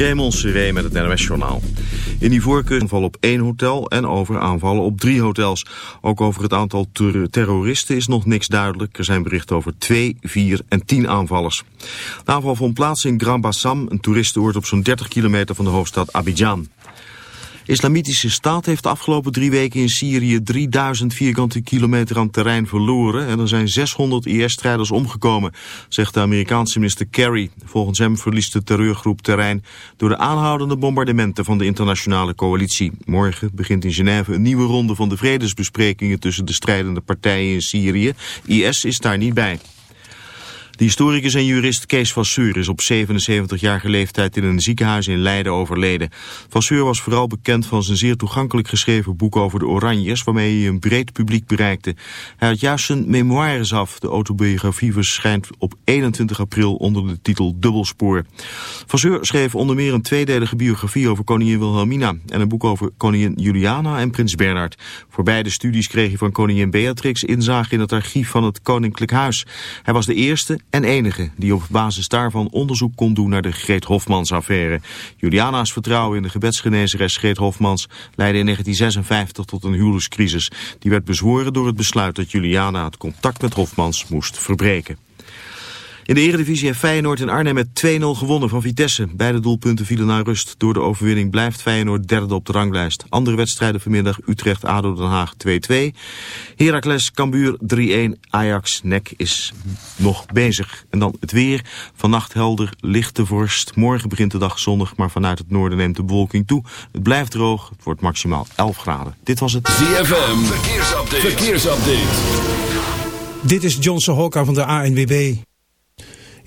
Raymond Seré met het NOS-journaal. In Ivoorkust aanvallen op één hotel en over aanvallen op drie hotels. Ook over het aantal terroristen is nog niks duidelijk. Er zijn berichten over twee, vier en tien aanvallers. De aanval vond plaats in Grand Bassam, een toeristenoord op zo'n 30 kilometer van de hoofdstad Abidjan. Islamitische staat heeft de afgelopen drie weken in Syrië 3000 vierkante kilometer aan terrein verloren en er zijn 600 IS-strijders omgekomen, zegt de Amerikaanse minister Kerry. Volgens hem verliest de terreurgroep terrein door de aanhoudende bombardementen van de internationale coalitie. Morgen begint in Genève een nieuwe ronde van de vredesbesprekingen tussen de strijdende partijen in Syrië. IS is daar niet bij. De historicus en jurist Kees Vasseur is op 77-jarige leeftijd in een ziekenhuis in Leiden overleden. Vasseur was vooral bekend van zijn zeer toegankelijk geschreven boek over de Oranjes, waarmee hij een breed publiek bereikte. Hij had juist zijn memoires af. De autobiografie verschijnt op 21 april onder de titel Dubbelspoor. Vasseur schreef onder meer een tweedelige biografie over koningin Wilhelmina en een boek over koningin Juliana en prins Bernhard. Voor beide studies kreeg hij van koningin Beatrix inzage in het archief van het Koninklijk Huis. Hij was de eerste en enige die op basis daarvan onderzoek kon doen naar de Greet Hofmans-affaire. Juliana's vertrouwen in de gebedsgenezeres Greet Hofmans leidde in 1956 tot een huwelijkscrisis. Die werd bezworen door het besluit dat Juliana het contact met Hofmans moest verbreken. In de Eredivisie heeft Feyenoord in Arnhem met 2-0 gewonnen van Vitesse. Beide doelpunten vielen naar rust. Door de overwinning blijft Feyenoord derde op de ranglijst. Andere wedstrijden vanmiddag Utrecht-ADO Den Haag 2-2. Heracles Cambuur 3-1. Ajax Nek is nog bezig. En dan het weer. Vannacht helder, lichte vorst. Morgen begint de dag zonnig, maar vanuit het noorden neemt de bewolking toe. Het blijft droog. Het wordt maximaal 11 graden. Dit was het ZFM. Verkeersupdate. Verkeersupdate. Dit is Johnson Hokka van de ANWB.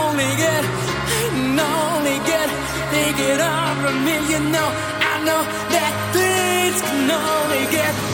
only get, I only get, they get up from me. You know, I know that things can only get.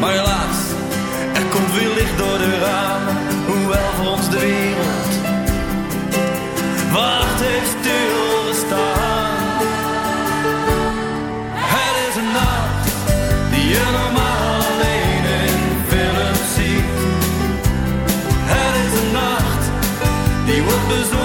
Maar helaas, er komt weer licht door de ramen, hoewel voor ons de wereld wacht heeft stilgestaan. Het is een nacht die je normaal alleen in ziet. Het is een nacht die wordt bezongen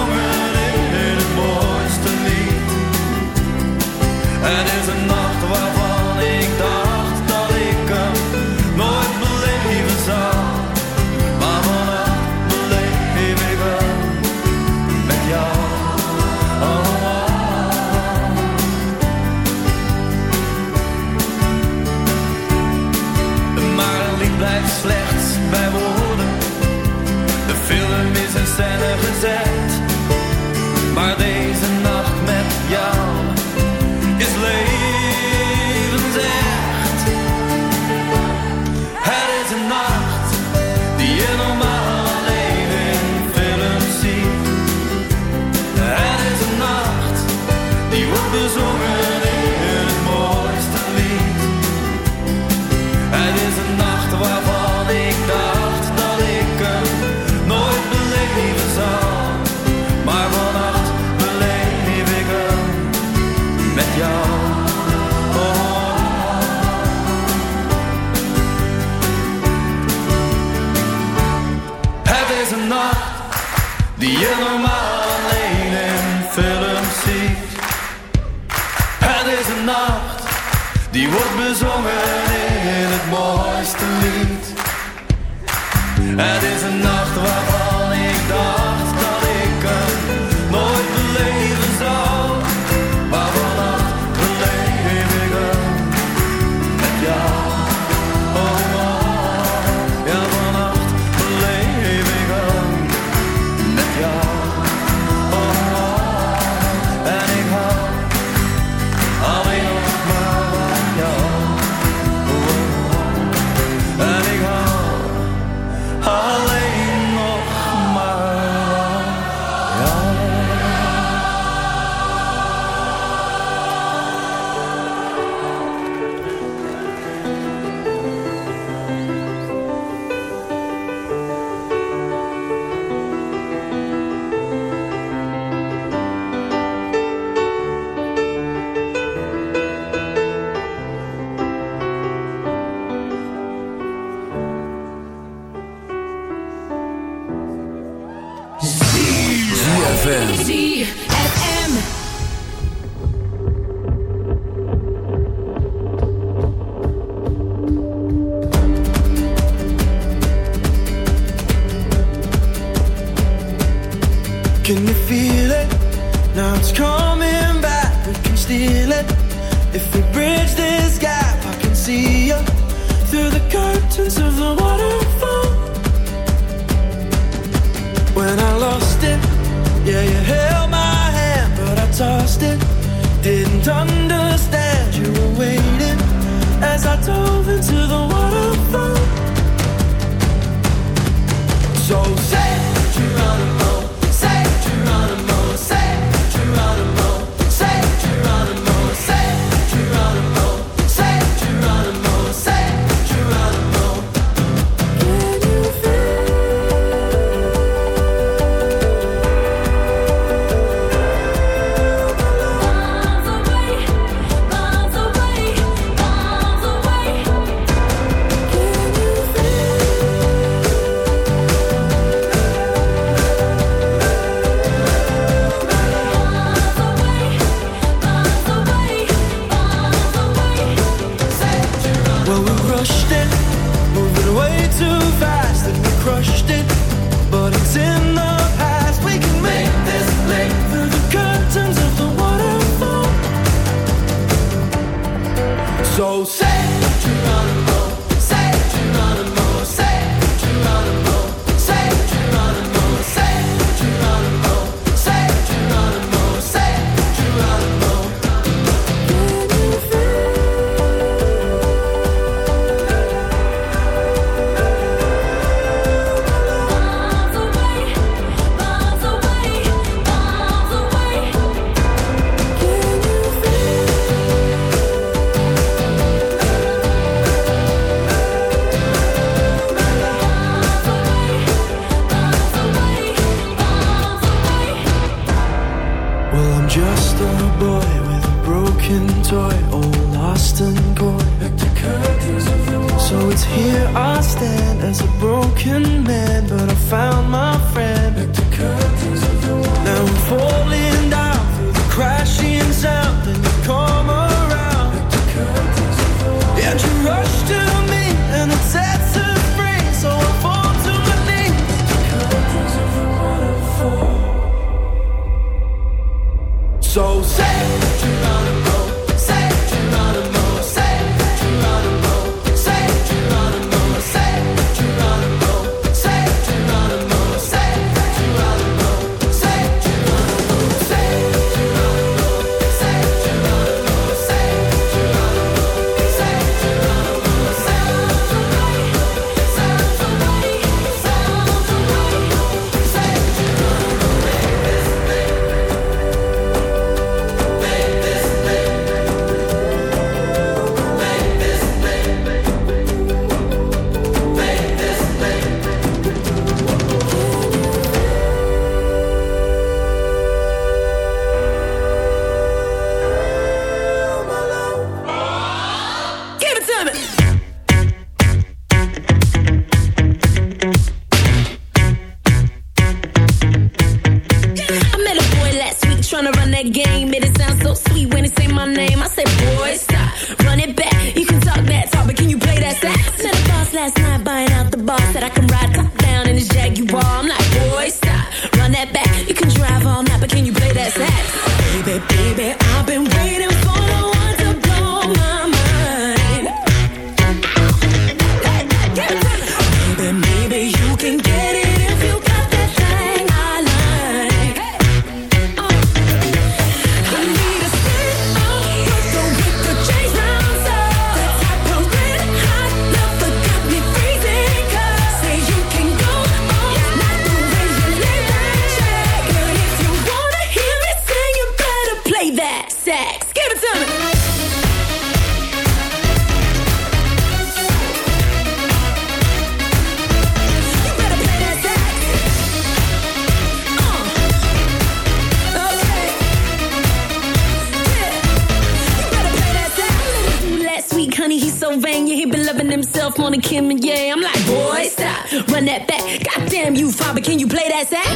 far, but can you play that sax?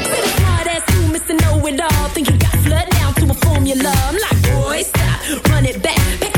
Hard ass you, Mr. Know It All. Think you got flood down to a formula. I'm like, boy, stop, run it back.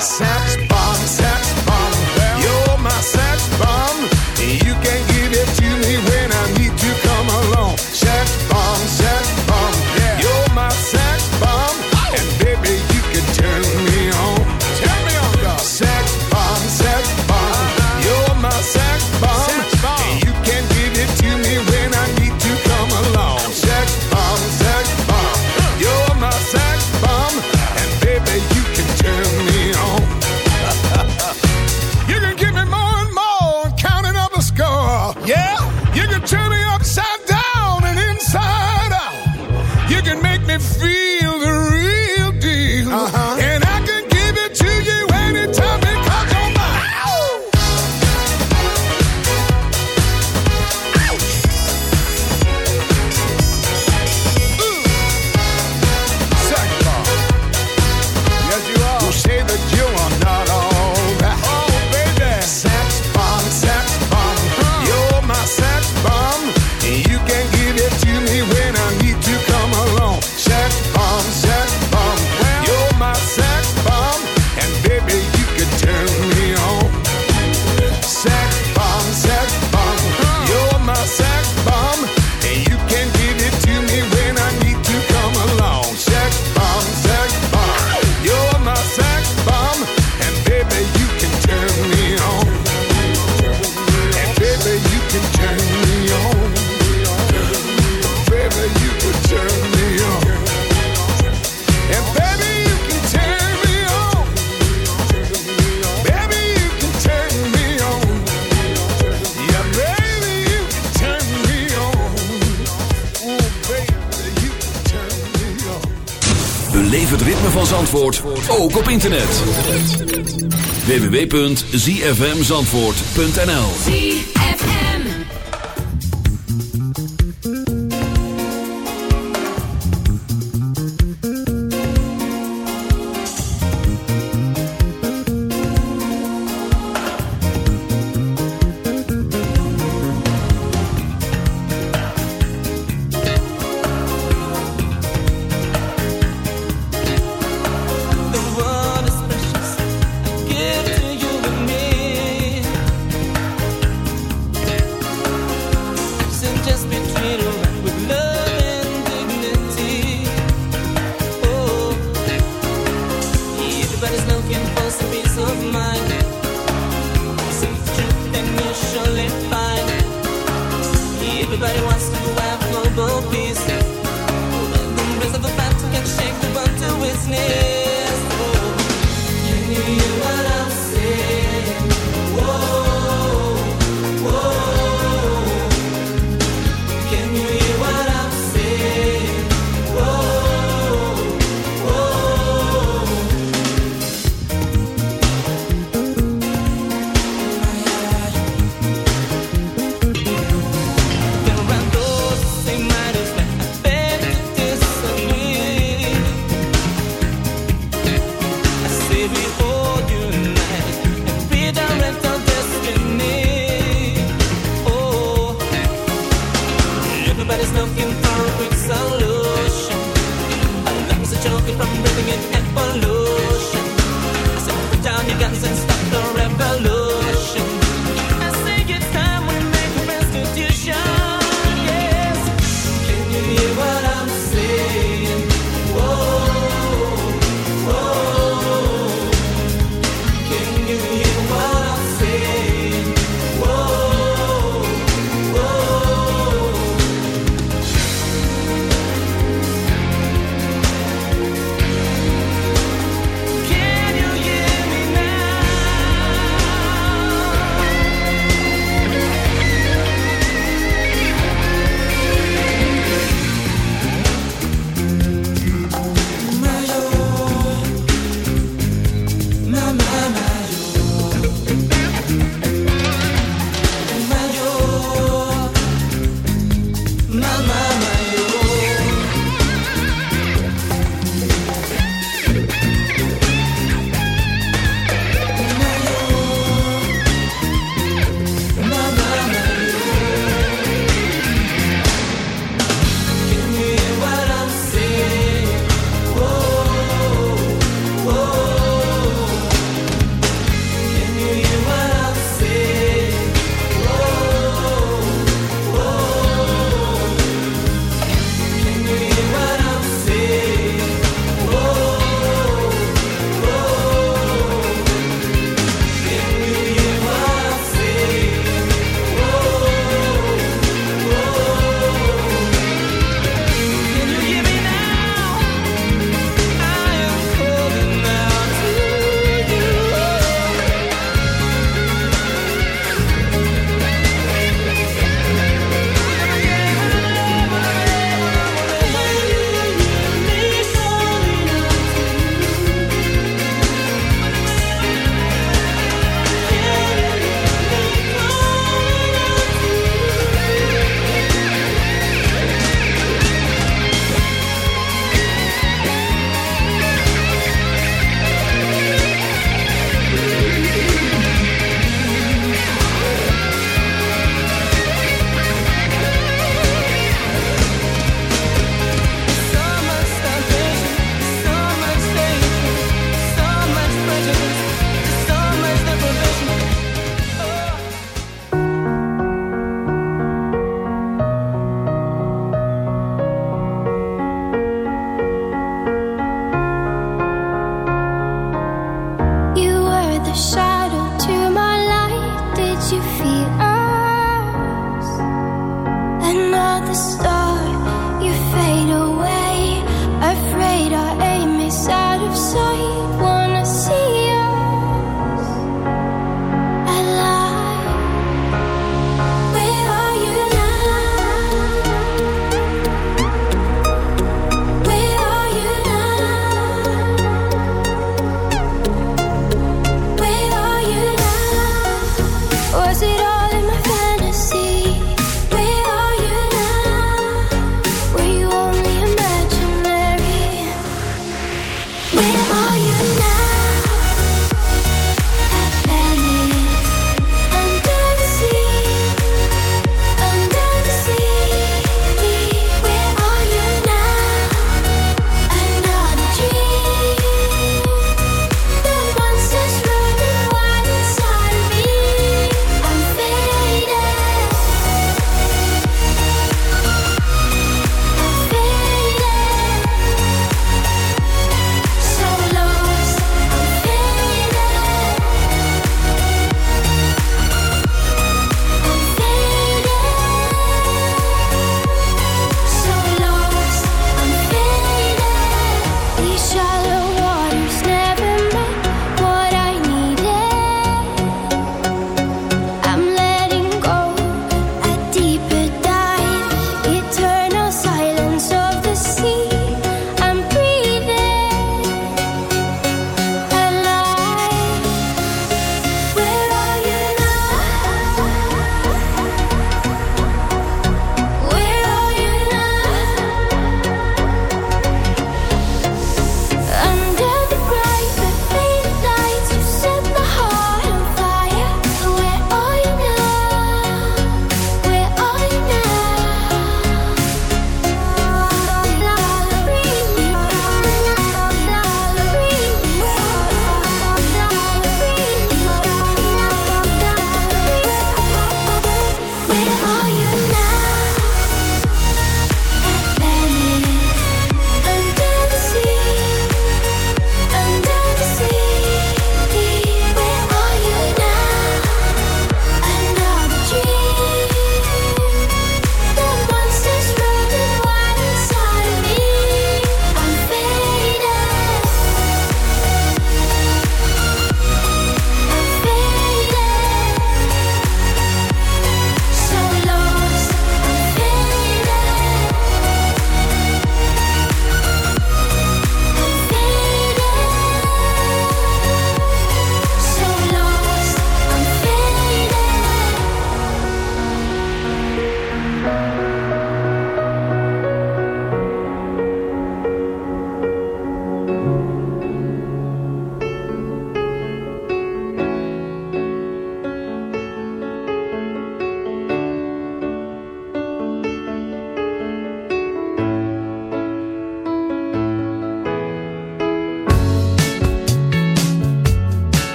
Sound www.zfmzandvoort.nl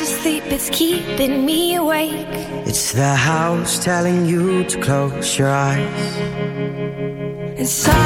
You sleep, it's keeping me awake. It's the house telling you to close your eyes. And some